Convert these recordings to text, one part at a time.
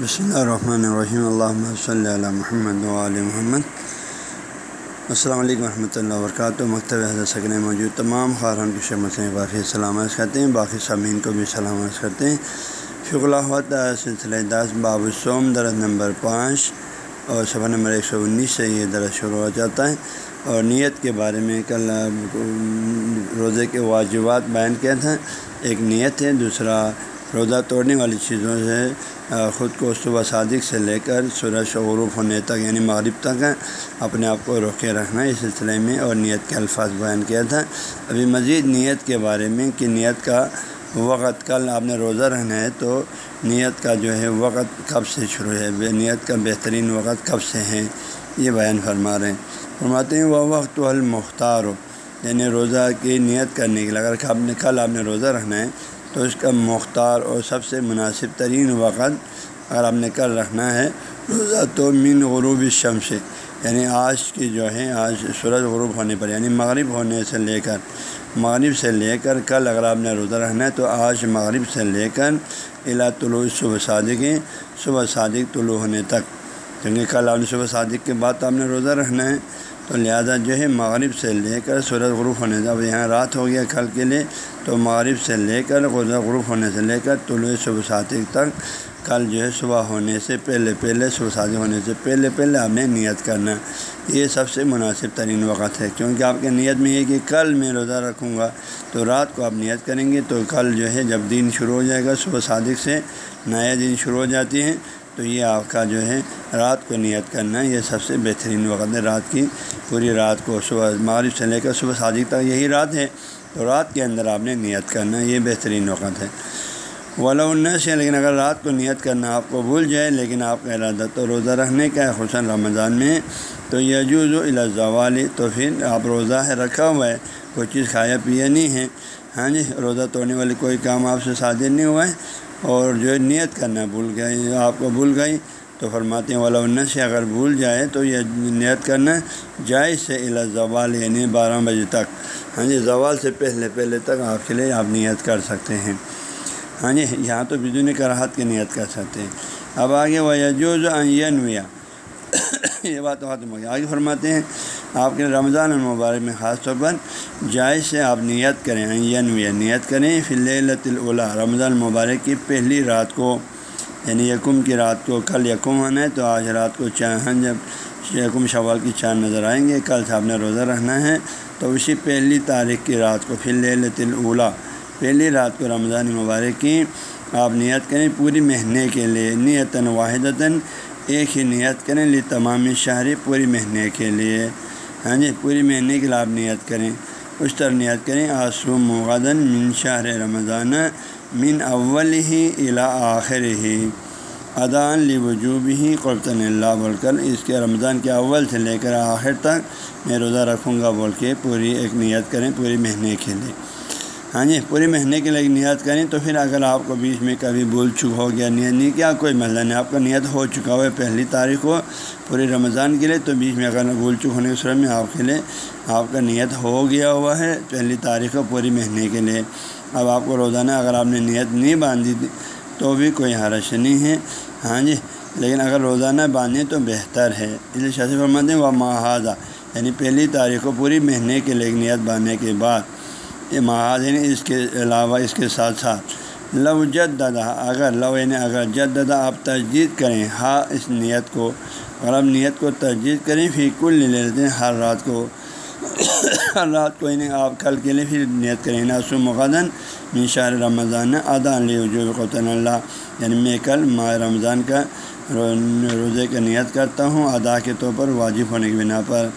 بسم اللہ الرحمن الرحیم اللہ صلی اللہ محمد علیہ محمد السلام علیکم ورحمۃ اللہ وبرکاتہ مکتب حضرت سکن موجود تمام خارن کی شمت باقی سلامت کرتے ہیں، باقی سامعین کو بھی سلامت کرتے ہیں۔ شکر سلسلہ دس، باب السوم درد نمبر پانچ اور صفحہ نمبر ایک سو انیس سے یہ درد شروع ہو جاتا ہے۔ اور نیت کے بارے میں کل روزے کے واجبات بیان کیا تھا ایک نیت ہے، دوسرا روزہ توڑنے والی چیزوں سے خود کو صبح صادق سے لے کر سورج غروف ہونے تک یعنی مغرب تک اپنے آپ کو روکے رکھنا اس سلسلے میں اور نیت کے الفاظ بیان کیا تھا۔ ابھی مزید نیت کے بارے میں کہ نیت کا وقت، کل آپ نے روزہ رہنا ہے تو نیت کا جو ہے وقت کب سے شروع ہے؟ نیت کا بہترین وقت کب سے ہے؟ یہ بیان فرما رہے ہیں۔ فرماتے ہیں، وہ وقت المختار ہو یعنی روزہ کی نیت کرنے کے لیے۔ اگر آپ نے کل آپ نے روزہ رہنا ہے تو اس کا مختار اور سب سے مناسب ترین وقت اگر آپ نے کل رکھنا ہے، روزہ تو من غروب شم سے یعنی آج کی جو ہے، آج سورج غروب ہونے پر یعنی مغرب ہونے سے لے کر، مغرب سے لے کر کل اگر آپ نے روزہ رکھنا ہے تو آج مغرب سے لے کر الا طلوع صبح صادق صبح صادق طلوع ہونے تک، کیونکہ کل آپ نے صبح صادق کے بعد آپ نے روزہ رکھنا ہے۔ تو لہٰذا جو ہے مغرب سے لے کر سورج غروف ہونے سے اب یہاں رات ہو گیا کل کے لیے، تو مغرب سے لے کر غروف ہونے سے لے کر طلوع صبح صادق تک، کل جو ہے صبح ہونے سے پہلے پہلے، صبح صادق ہونے سے پہلے پہلے آپ نے نیت کرنا۔ یہ سب سے مناسب ترین وقت ہے، کیونکہ آپ کے نیت میں یہ کہ کل میں روزہ رکھوں گا، تو رات کو آپ نیت کریں گے تو کل جو ہے جب دن شروع ہو جائے گا صبح صادق سے، نیا دن شروع ہو جاتی ہیں تو یہ آپ کا جو ہے رات کو نیت کرنا یہ سب سے بہترین وقت ہے رات کی پوری رات کو صبح مغرب سے لے کر صبح صادق تک یہی رات ہے۔ تو رات کے اندر آپ نے نیت کرنا یہ بہترین وقت ہے۔ ولا سے لیکن اگر رات کو نیت کرنا آپ کو بھول جائے، لیکن آپ کا ارادہ تو روزہ رکھنے کا ہے حسن رمضان میں، تو یجوز و الزوالی تو پھر آپ روزہ ہے، رکھا ہوا ہے، کوئی چیز کھایا پیا نہیں ہے۔ ہاں جی روزہ توڑنے والی کوئی کام آپ سے شادی نہیں ہوا ہے۔ اور جو نیت کرنا بھول گئی آپ کو بھول گئی تو فرماتے ہیں والا سے اگر بھول جائے تو یہ نیت کرنا جائز سے الا زوال یعنی بارہ بجے تک۔ ہاں جی زوال سے پہلے پہلے تک آپ کے لیے آپ نیت کر سکتے ہیں۔ ہاں جی یہاں تو بدون کراہت کی نیت کر سکتے ہیں۔ اب آگے وہ یجوز ویا یہ بات ختم ہو آگے فرماتے ہیں، آپ کے رمضان المبارک میں خاص طور پر جائز سے آپ نیت کریں ینویا نیت کریں۔ فی لت رمضان المبارک کی پہلی رات کو یعنی یکم کی رات کو، کل یکم ہونا ہے تو آج رات کو چاند ہاں جب یکم شوال کی چاند نظر آئیں گے، کل سے آپ نے روزہ رہنا ہے۔ تو اسی پہلی تاریخ کی رات کو پھر لت پہلی رات کو رمضان مبارک کی آپ نیت کریں پوری مہینے کے لیے، نیتاً واحدتاً ایک ہی نیت کریں لی تمام شہری پوری مہینے کے لیے۔ ہاں جی پوری مہینے کے لیے آپ نیت کریں۔ اس طرح نیت کریں آسو مغدن من شہر رمضان، من اول ہی الا آخر ہی ادان لی وجوب ہی قرطن اللہ بول کر اس کے رمضان کے اول سے لے کر آخر تک میں روزہ رکھوں گا بول کے پوری ایک نیت کریں، پوری مہینے کے لیے۔ ہاں جی پورے مہینے کے لیے نیت کریں تو پھر اگر آپ کو بیچ میں کبھی بھول چک ہو گیا نیت نہیں کیا، کوئی مسئلہ نہیں، آپ کا نیت ہو چکا ہوا ہے پہلی تاریخ کو پورے رمضان کے لیے، تو بیچ میں اگر بھول چک ہونے کے صورت میں آپ کے لیے آپ کا نیت ہو گیا ہوا ہے پہلی تاریخ کو پوری مہینے کے لیے۔ اب آپ کو روزانہ اگر آپ نے نیت نہیں باندھی تو بھی کوئی حرش نہیں ہے۔ ہاں جی لیکن اگر روزانہ باندھیں تو بہتر ہے۔ اس لیے شاذ فرماتے ہیں وہ محاذہ یعنی پہلی تاریخ کو پوری مہینے کے لیے نیت باندھنے کے بعد۔ یہ اس کے علاوہ اس کے ساتھ ساتھ لو جد دادا اگر لو یعنی اگر جد دادا آپ تجدید کریں ہاں اس نیت کو اگر آپ نیت کو تجدید کریں پھر کل لے لیتے ہیں ہر رات کو، ہر رات کو یعنی آپ کل کے لیے پھر نیت کریں۔ یعنی ناسو مقدن شہر رمضان، ادا علیہ قطن اللہ یعنی میں کل ماہ رمضان کا روزے کا نیت کرتا ہوں، ادا کے طور پر واجب ہونے کی بنا پر۔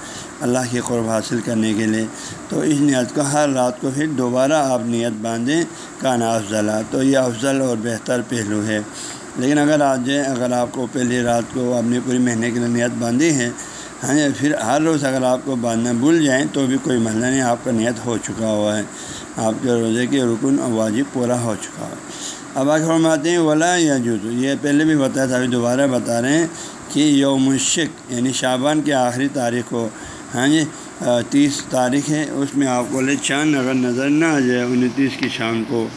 اللہ کی قرب حاصل کرنے کے لیے۔ تو اس نیت کو ہر رات کو پھر دوبارہ آپ نیت باندھیں کانا افضل۔ تو یہ افضل اور بہتر پہلو ہے۔ لیکن اگر آج اگر آپ کو پہلی رات کو اپنی پوری مہینے کے لیے نیت باندھی ہے ہاں جی، پھر ہر روز اگر آپ کو باندھنا بھول جائیں تو بھی کوئی مسئلہ نہیں، آپ کا نیت ہو چکا ہوا ہے۔ آپ کے روزے کے رکن واجب پورا ہو چکا ہے۔ اب آج فرماتے ہیں، ولا یا جزو یہ پہلے بھی بتایا تھا، ابھی دوبارہ بتا رہے ہیں کہ یوم شک یعنی شابان کے آخری تاریخ کو ہاں جی تیس تاریخ ہے، اس میں آپ کو لے چاند اگر نظر نہ آ جائے، انتیس کی شام کو۔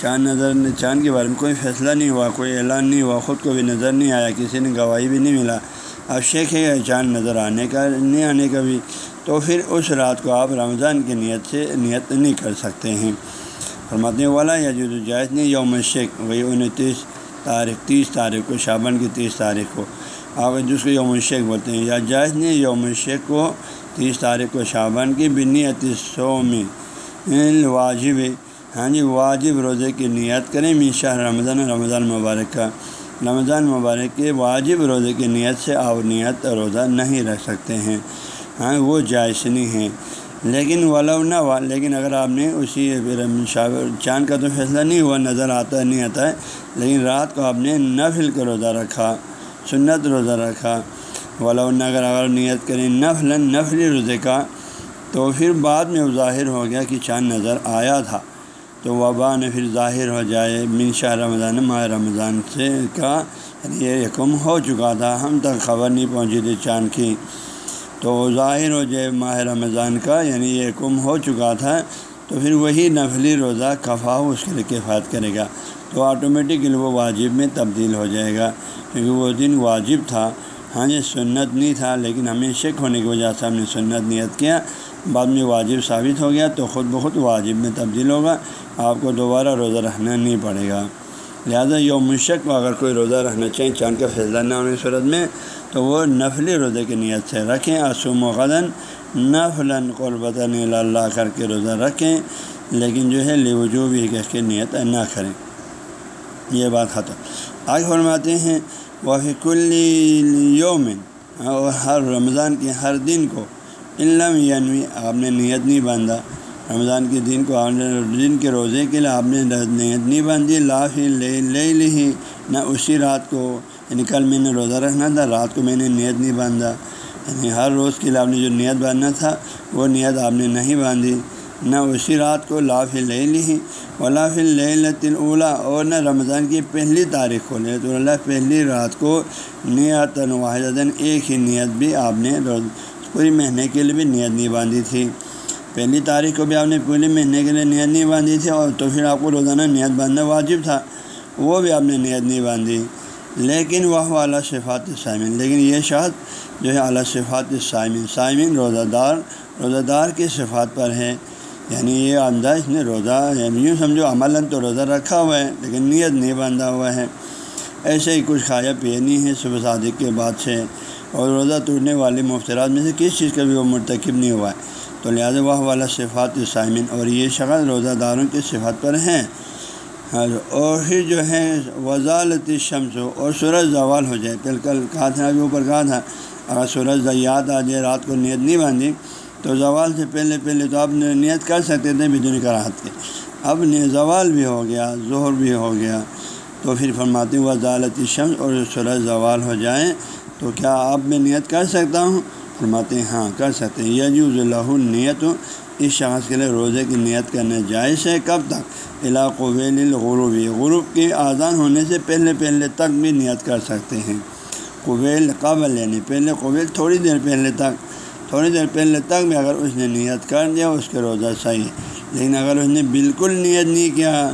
چاند نظر، چاند کے بارے میں کوئی فیصلہ نہیں ہوا، کوئی اعلان نہیں ہوا، خود کو بھی نظر نہیں آیا، کسی نے گواہی بھی نہیں ملا۔ اب شیخ ہے چاند نظر آنے کا، نہیں آنے کا بھی۔ تو پھر اس رات کو آپ رمضان کی نیت سے نیت نہیں کر سکتے ہیں۔ فرماتے والا یا جو جائز نہیں یوم شیخ وہی انتیس تاریخ، تیس تاریخ کو شابن کی تیس تاریخ کو۔ آپ جس کو یوم شیخ بولتے ہیں، یا جائز نہیں یوم شیخ کو تیس تاریخ کو شابن کی بنیت سو میں واجب ہاں جی واجب روزے کی نیت کریں۔ میشا رمضان رمضان مبارک کا، رمضان مبارک کے واجب روزے کی نیت سے آپ نیت روزہ نہیں رکھ سکتے ہیں۔ ہاں وہ جائز نہیں ہے۔ لیکن ولو نہ ہوا، لیکن اگر آپ نے اسی چاند کا تو فیصلہ نہیں ہوا، نظر آتا نہیں آتا ہے۔ لیکن رات کو آپ نے نفل کا روزہ رکھا، سنت روزہ رکھا۔ ولا اگر اگر نیت کریں نفل نفلی روزے کا، تو پھر بعد میں ظاہر ہو گیا کہ چاند نظر آیا تھا۔ تو وبا نے پھر ظاہر ہو جائے من شاہ رمضان ماہ رمضان سے کا یعنی یہ یکم ہو چکا تھا۔ ہم تک خبر نہیں پہنچی تھی چاند کی۔ تو ظاہر ہو جائے ماہ رمضان کا یعنی یہ کم ہو چکا تھا۔ تو پھر وہی نفلی روزہ کفا اس کے لیے کفایت کرے گا۔ تو آٹومیٹکلی وہ واجب میں تبدیل ہو جائے گا، کیونکہ وہ دن واجب تھا۔ ہاں جی سنت نہیں تھا، لیکن ہمیں شک ہونے کی وجہ سے ہم نے سنت نیت کیا۔ بعد میں واجب ثابت ہو گیا، تو خود بخود واجب میں تبدیل ہوگا۔ آپ کو دوبارہ روزہ رکھنا نہیں پڑے گا۔ لہٰذا یوم شک اگر کوئی روزہ رکھنا چاہیں، چاند کا فیصلہ نہ ہونے صورت میں، تو وہ نفلی روزے کی نیت سے رکھیں۔ آسوم و غدن نفلاً قربت اللہ، کر کے روزہ رکھیں۔ لیکن جو ہے لیوجو بھی کہ کی نیت نہ کریں۔ یہ بات ختم۔ آگے فرماتے ہیں وہ کل اور ہر رمضان کے ہر دن کو علم یعنی آپ نے نیت نہیں باندھا۔ رمضان کے دن کو آپ نے، دن کے روزے کے لیے آپ نے نیت نہیں باندھی۔ لا فی لے لی نہ اسی رات کو یعنی کل میں نے روزہ رکھنا تھا، رات کو میں نے نیت نہیں باندھا۔ یعنی ہر روز کے لیے آپ نے جو نیت باندھنا تھا، وہ نیت آپ نے نہیں باندھی۔ نہ اسی رات کو لاف لے لی ولا فل لت اولا اور نہ رمضان کی پہلی تاریخ کو لے تو اللہ پہلی رات کو نیت واحد ایک ہی نیت بھی آپ نے روز، پوری مہینے کے لیے بھی نیت نہیں باندھی تھی۔ پہلی تاریخ کو بھی آپ نے پورے مہینے کے لیے نیت نہیں باندھی تھی، اور تو پھر آپ کو روزانہ نیت باندھنا واجب تھا، وہ بھی آپ نے نیت نہیں باندھی۔ لیکن وہ اعلیٰ صفات سائمن لیکن یہ شخص جو ہے اعلیٰ صفات سائمن سائمن روزہ دار روزہ دار کی صفات پر ہے یعنی یہ انداز اس نے روزہ یعنی یوں سمجھو عمل تو روزہ رکھا ہوا ہے، لیکن نیت نہیں باندھا ہوا ہے۔ ایسے ہی کچھ کھایا پیا نہیں ہے صبح صادق کے بعد سے۔ اور روزہ توڑنے والے مفترات میں سے کس چیز کا بھی وہ مرتکب نہیں ہوا ہے۔ تو لہٰذا وہ والا صفات سائمن اور یہ شخص روزہ داروں کی صفات پر ہیں۔ ہاں، اور پھر جو ہے، وزالت شمس ہو اور سورج زوال ہو جائے۔ پہلے کل کہا تھا، ابھی اوپر کہا تھا، اگر سورج یاد آ جائے، رات کو نیت نہیں باندھی تو زوال سے پہلے پہلے تو آپ نیت کر سکتے تھے بدون کراہت کے اب زوال بھی ہو گیا ظہر بھی ہو گیا۔ تو پھر فرماتی ہوں وزالت شمس اور سورج زوال ہو جائیں تو کیا آپ میں نیت کر سکتا ہوں؟ فرماتے ہیں ہاں کر سکتے ہیں۔ یجوز اللہ نیت اس شخص کے لیے روزے کی نیت کرنا جائز ہے۔ کب تک؟ علاقویل الغروبی غروب کی آزان ہونے سے پہلے پہلے تک بھی نیت کر سکتے ہیں۔ قبیل قبل یعنی پہلے قبیل تھوڑی دیر پہلے تک۔ تھوڑی دیر پہلے تک بھی اگر اس نے نیت کر دیا، اس کے روزہ صحیح ہے لیکن اگر اس نے بالکل نیت نہیں کیا،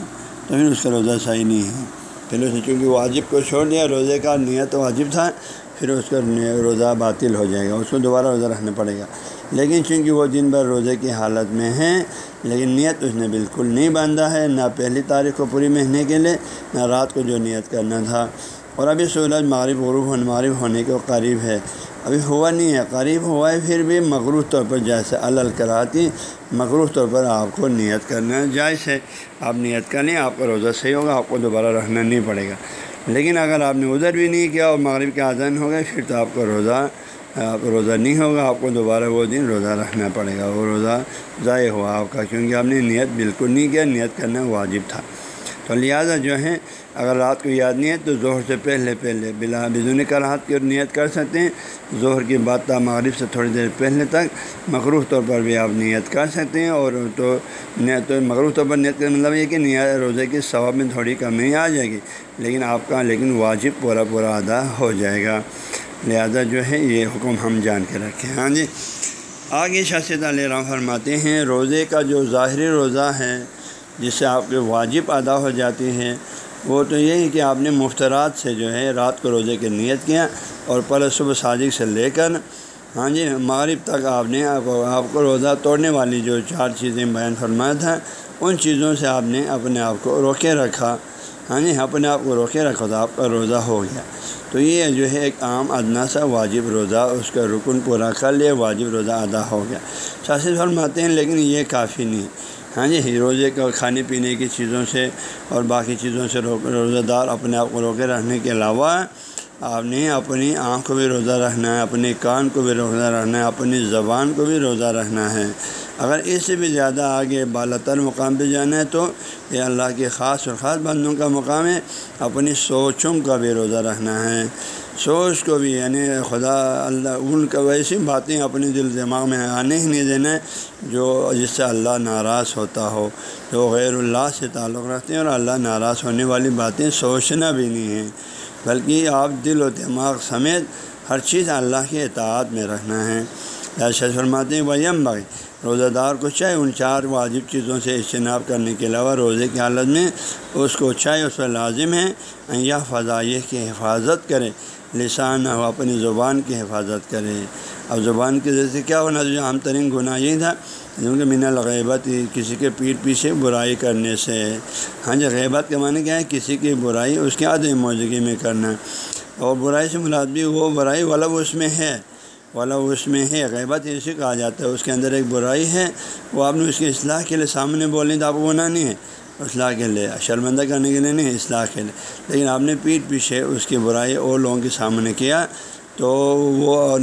تو پھر اس کا روزہ صحیح نہیں ہے۔ پہلے اس نے چونکہ واجب کو چھوڑ دیا، روزے کا نیت واجب تھا، پھر اس کا روزہ باطل ہو جائے گا، اس کو دوبارہ روزہ رکھنا پڑے گا۔ لیکن چونکہ وہ دن بھر روزے کی حالت میں ہیں، لیکن نیت اس نے بالکل نہیں باندھا ہے، نہ پہلی تاریخ کو پوری مہینے کے لیے، نہ رات کو جو نیت کرنا تھا۔ اور ابھی سورج معروف غروب ہونے معروف ہونے کے قریب ہے۔ ابھی ہوا نہیں ہے، قریب ہوا ہے، پھر بھی مغروف طور پر جیسے الل کراتی مغروف طور پر آپ کو نیت کرنا جائز ہے۔ آپ نیت کریں آپ کا روزہ صحیح ہوگا، آپ کو دوبارہ رکھنا نہیں پڑے گا۔ لیکن اگر آپ نے ادھر بھی نہیں کیا اور مغرب کے آزان ہو گئے، پھر تو آپ کا روزہ، آپ روزہ نہیں ہوگا، آپ کو دوبارہ وہ دن روزہ رکھنا پڑے گا۔ وہ روزہ ضائع ہوا آپ کا، کیونکہ آپ نے نیت بالکل نہیں کیا، نیت کرنا واجب تھا۔ تو لہٰذا جو ہے اگر رات کو یاد نہیں ہے تو ظہر سے پہلے پہلے بلا بدون کا رات کی نیت کر سکتے ہیں۔ ظہر کی بات تا مغرب سے تھوڑی دیر پہلے تک مغروف طور پر بھی آپ نیت کر سکتے ہیں۔ اور تو نیت تو طور پر نیت کا مطلب یہ کہ نیت روزے کی ثواب میں تھوڑی کمی آ جائے گی، لیکن آپ کا، لیکن واجب پورا پورا ادا ہو جائے گا۔ لہذا جو ہے، یہ حکم ہم جان کے رکھیں۔ ہاں جی آگے شاست علیہ رام فرماتے ہیں، روزے کا جو ظاہری روزہ ہے جس سے آپ کے واجب ادا ہو جاتی ہے وہ تو یہی کہ آپ نے مفترات سے جو ہے رات کو روزے کی نیت کیا اور پہلے صبح صادق سے لے کر ہاں جی مغرب تک آپ نے آپ کو روزہ توڑنے والی جو چار چیزیں بیان فرمایا تھا، ان چیزوں سے آپ نے اپنے آپ کو روکے رکھا۔ ہاں جی اپنے آپ کو روکے رکھا تو آپ کا روزہ ہو گیا۔ تو یہ جو ہے ایک عام ادنا سا واجب روزہ، اس کا رکن پورا کر لیا، واجب روزہ ادا ہو گیا۔ شاست فرماتے ہیں لیکن یہ کافی نہیں۔ ہاں جی روزے کا کھانے پینے کی چیزوں سے اور باقی چیزوں سے روزہ دار اپنے آپ کو روکے رہنے کے علاوہ آپ نے اپنی آنکھ کو بھی روزہ رکھنا ہے، اپنے کان کو بھی روزہ رکھنا ہے، اپنی زبان کو بھی روزہ رکھنا ہے۔ اگر اس سے بھی زیادہ آگے بالا تر مقام پہ جانا ہے تو یہ اللہ کے خاص اور خاص بندوں کا مقام ہے، اپنی سوچوں کا بھی روزہ رکھنا ہے۔ سوچ کو بھی یعنی خدا اللہ، ان کا ویسی باتیں اپنے دل دماغ میں آنے ہی نہیں دینا ہے جو جس سے اللہ ناراض ہوتا ہو، جو غیر اللہ سے تعلق رکھتے ہیں اور اللہ ناراض ہونے والی باتیں سوچنا بھی نہیں ہے بلکہ آپ دل و دماغ سمیت ہر چیز اللہ کے اطاعت میں رکھنا ہے۔ شش فرماتے ہیں ویم بھائی روزہ دار کو چاہے ان چار واجب چیزوں سے اجتناب کرنے کے علاوہ روزے کی حالت میں اس کو چاہے اس پر لازم ہے یہ فضائیہ کی حفاظت کرے۔ لسان ہو اپنی زبان کی حفاظت کرے اب زبان کی وجہ سے کیا ہونا جو عام ترین گناہ یہ تھا؟ کیونکہ مینا الغیبت کسی کے پیٹ پیچھے برائی کرنے سے۔ ہاں جی غیبت کے معنی کیا ہے؟ کسی کی برائی اس کے عدم موجودگی میں کرنا۔ اور برائی سے مراد بھی وہ برائی والا اس میں ہے، والا اس میں ہے۔ غیبت ایسے کہا جاتا ہے، اس کے اندر ایک برائی ہے۔ وہ آپ نے اس کی اصلاح کے لیے سامنے بولیں تو آپ کو گناہ نہیں ہے۔ اصلاح کے لیے، شرمندہ کرنے کے لیے نہیں، اصلاح کے لیے۔ لیکن آپ نے پیٹ پیچھے اس کی برائی اور لوگوں کے سامنے کیا، تو وہ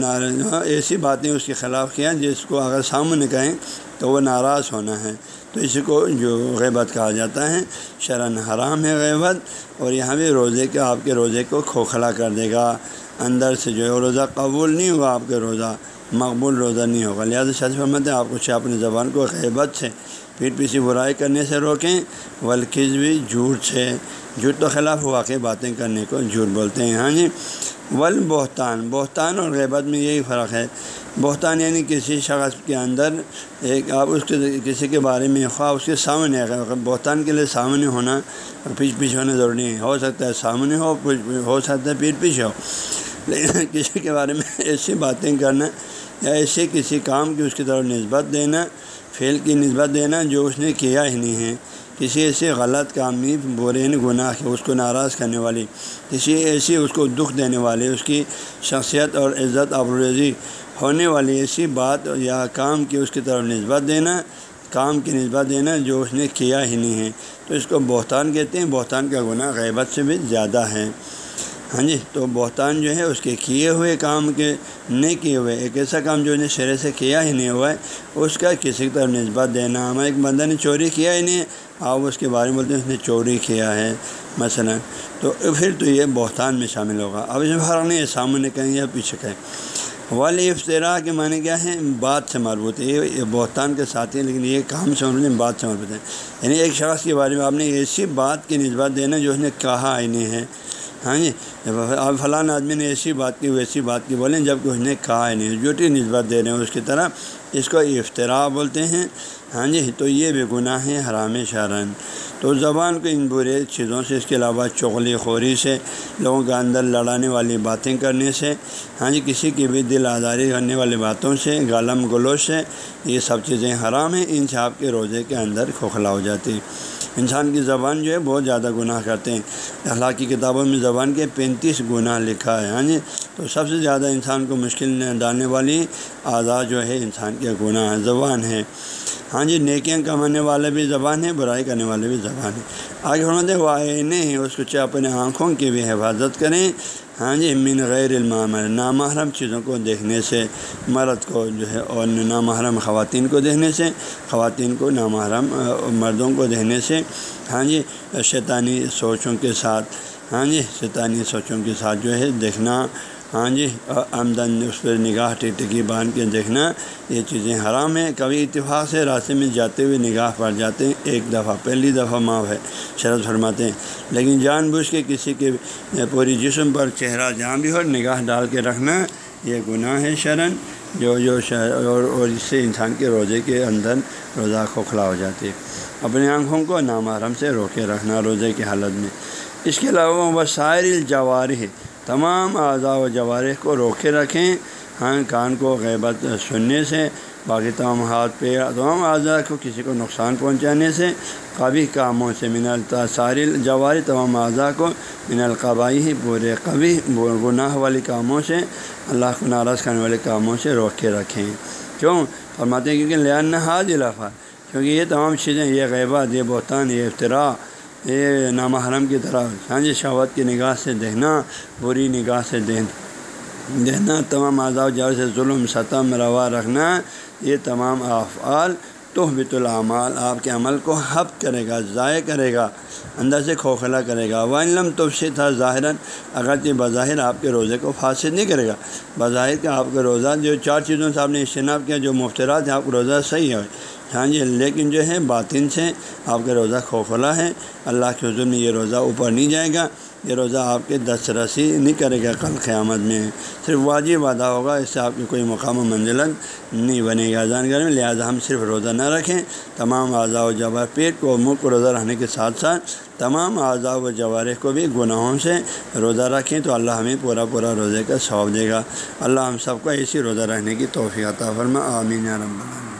ایسی باتیں اس کے خلاف کیا جس کو اگر سامنے کہیں تو وہ ناراض ہونا ہے۔ تو اسی کو جو غیبت کہا جاتا ہے، شرن حرام ہے غیبت، اور یہاں بھی روزے کے آپ کے روزے کو کھوکھلا کر دے گا۔ اندر سے جو ہے روزہ قبول نہیں ہوگا آپ کے روزہ، مقبول روزہ نہیں ہوگا۔ لہٰذا شاذ محمد آپ کچھ اپنی زبان کو غیبت سے پیٹ پیچھے برائی کرنے سے روکیں ولکز بھی جھوٹ سے۔ جھوٹ تو خلاف واقعی باتیں کرنے کو جھوٹ بولتے ہیں ہاں جی؟ ول بہتان بہتان اور غیبت میں یہی فرق ہے۔ بہتان یعنی کسی شخص کے اندر ایک آپ اس کے، کسی کے بارے میں خواہ اس کے سامنے بہتان کے لیے سامنے ہونا پیچھ پیچھے ہونا ضروری ہے ہو سکتا ہے سامنے ہو ہو سکتا ہے پیٹ پیچھے ہو۔ لیکن کسی کے بارے میں ایسی باتیں کرنا یا ایسے کسی کام کی اس کی طرف نسبت دینا فیل کی نسبت دینا جو اس نے کیا ہی نہیں ہے۔ کسی ایسے غلط کام برے گناہ اس کو ناراض کرنے والی کسی ایسی اس کو دکھ دینے والی اس کی شخصیت اور عزت ابروزی ہونے والی ایسی بات یا کام کی اس کی طرف نسبت دینا، کام کی نسبت دینا جو اس نے کیا ہی نہیں ہے۔ تو اس کو بہتان کہتے ہیں، بہتان کا گناہ غیبت سے بھی زیادہ ہے۔ ہاں جی تو بہتان جو ہے اس کے کیے ہوئے کام کے، نہیں کیے ہوئے، ایک ایسا کام جو نے شرح سے کیا ہی نہیں ہوا ہے، اس کا کسی کی طرف نسبت دینا، ہمیں ایک بندہ نے چوری کیا ہی نہیں، آپ اس کے بارے میں بولتے ہیں اس نے چوری کیا ہے، مثلا۔ تو پھر تو یہ بہتان میں شامل ہوگا۔ اب اس میں فرق نہیں ہے، سامنے کہیں یا پیچھے کہیں۔ والی افطرا کے معنی کیا ہے بات سے مربوط ہے۔ یہ بہتان کے ساتھ ہیں، لیکن یہ کام سے مربوط ہیں، بات سے مربوط ہے یعنی ایک شخص کے بارے میں آپ نے ایسی بات کی نسبت دینا جو اس نے کہا ہی نہیں ہے۔ ہاں جی؟ اب فلاں آدمی نے ایسی بات کی، ویسی بات کی، بولیں جبکہ اس نے کہا ہے، نہیں، جھوٹی نسبت دے رہے ہیں اس کی طرح۔ اس کو افطرا بولتے ہیں۔ ہاں جی تو یہ بے گناہ ہے حرام شرن۔ تو زبان کو ان برے چیزوں سے، اس کے علاوہ چغلی خوری سے، لوگوں کے اندر لڑانے والی باتیں کرنے سے ہاں جی کسی کی بھی دل آزاری کرنے والی باتوں سے غالم گلوش سے، یہ سب چیزیں حرام ہیں۔ ان سے آپ کے روزے کے اندر کھوکھلا ہو جاتی۔ انسان کی زبان جو ہے بہت زیادہ گناہ کرتے ہیں۔ اخلاقی کتابوں میں زبان کے پینتیس گناہ لکھا ہے ہاں جی؟ تو سب سے زیادہ انسان کو مشکل ڈالنے والی آزاد جو ہے انسان کے گناہ زبان ہے۔ ہاں جی نیکیاں کمانے والے بھی زبان ہے، برائی کرنے والے بھی زبان ہے۔ آگے فرماتے وہ نہیں، اس کو چاہے اپنے آنکھوں کی بھی حفاظت کریں۔ ہاں جی من غیر علم نامحرم چیزوں کو دیکھنے سے، مرد کو جو ہے اور نامحرم خواتین کو دیکھنے سے، خواتین کو نامحرم مردوں کو دیکھنے سے ہاں جی شیطانی سوچوں کے ساتھ ہاں جی شیطانی سوچوں کے ساتھ جو ہے دیکھنا ہاں جی آمدن اس پر نگاہ ٹکی باندھ کے دیکھنا، یہ چیزیں حرام ہیں۔ کبھی اتفاق سے راستے میں جاتے ہوئے نگاہ پڑ جاتے ہیں۔ ایک دفعہ، پہلی دفعہ معاف ہے، شرط فرماتے ہیں۔ لیکن جان بوجھ کے کسی کے پوری جسم پر چہرہ جہاں بھی ہو، نگاہ ڈال کے رکھنا، یہ گناہ ہے شرن۔ جو جو اور اس سے انسان کے روزے کے اندر روزہ کھوکھلا ہو جاتی ہے اپنی آنکھوں کو نامحرم سے روکے رکھنا روزے کی حالت میں۔ اس کے علاوہ وسائر الجوارح تمام اعضاء و جوارح کو روکے رکھیں۔ ہاں کان کو غیبت سننے سے، باقی تمام ہاتھ پیر تمام اعضاء کو کسی کو نقصان پہنچانے سے۔ قبی کاموں سے من التصار جواری تمام اعضاء کو من القبائی پورے قبی گناہ والی کاموں سے، اللہ کو ناراض کرنے والے کاموں سے روک کے رکھیں۔ کیوں؟ فرماتے ہیں کیونکہ لیا حاض کیونکہ یہ تمام چیزیں، یہ غیبات یہ بہتان، یہ افطرا یہ نامحرم کی طرح ہاں جی شہوت کی نگاہ سے دیکھنا، بری نگاہ سے دیکھنا، تمام اعضاء جار سے ظلم ستم روا رکھنا، یہ تمام افعال توحبۃ العمال آپ کے عمل کو حب کرے گا، ضائع کرے گا، اندر سے کھوکھلا کرے گا۔ علم توفی تھا ظاہراً، اگرچہ بظاہر آپ کے روزے کو فاصل نہیں کرے گا۔ بظاہر کہ آپ کا روزہ، جو چار چیزوں سے آپ نے اجتناب کیا، جو مفترات ہیں، آپ کا روزہ صحیح ہے ہاں جی لیکن جو ہے، باطن سے آپ کا روزہ کھوکھلا ہے۔ اللہ کے حضور میں یہ روزہ اوپر نہیں جائے گا۔ یہ روزہ آپ کے دس رسی نہیں کرے گا کل قیامت میں۔ صرف واجب ادا ہوگا، اس سے آپ کی کوئی مقام و منزلت نہیں بنے گا۔ جانکاری میں، لہٰذا ہم صرف روزہ نہ رکھیں۔ تمام اعضاء و جوار پیٹ کو منہ کو روزہ رہنے کے ساتھ ساتھ تمام اعضاء و جوارح کو بھی گناہوں سے روزہ رکھیں تو اللہ ہمیں پورا پورا روزے کا ثواب دے گا۔ اللہ ہم سب کو ایسی روزہ رہنے کی توفیع عطا فرما۔ آمین رب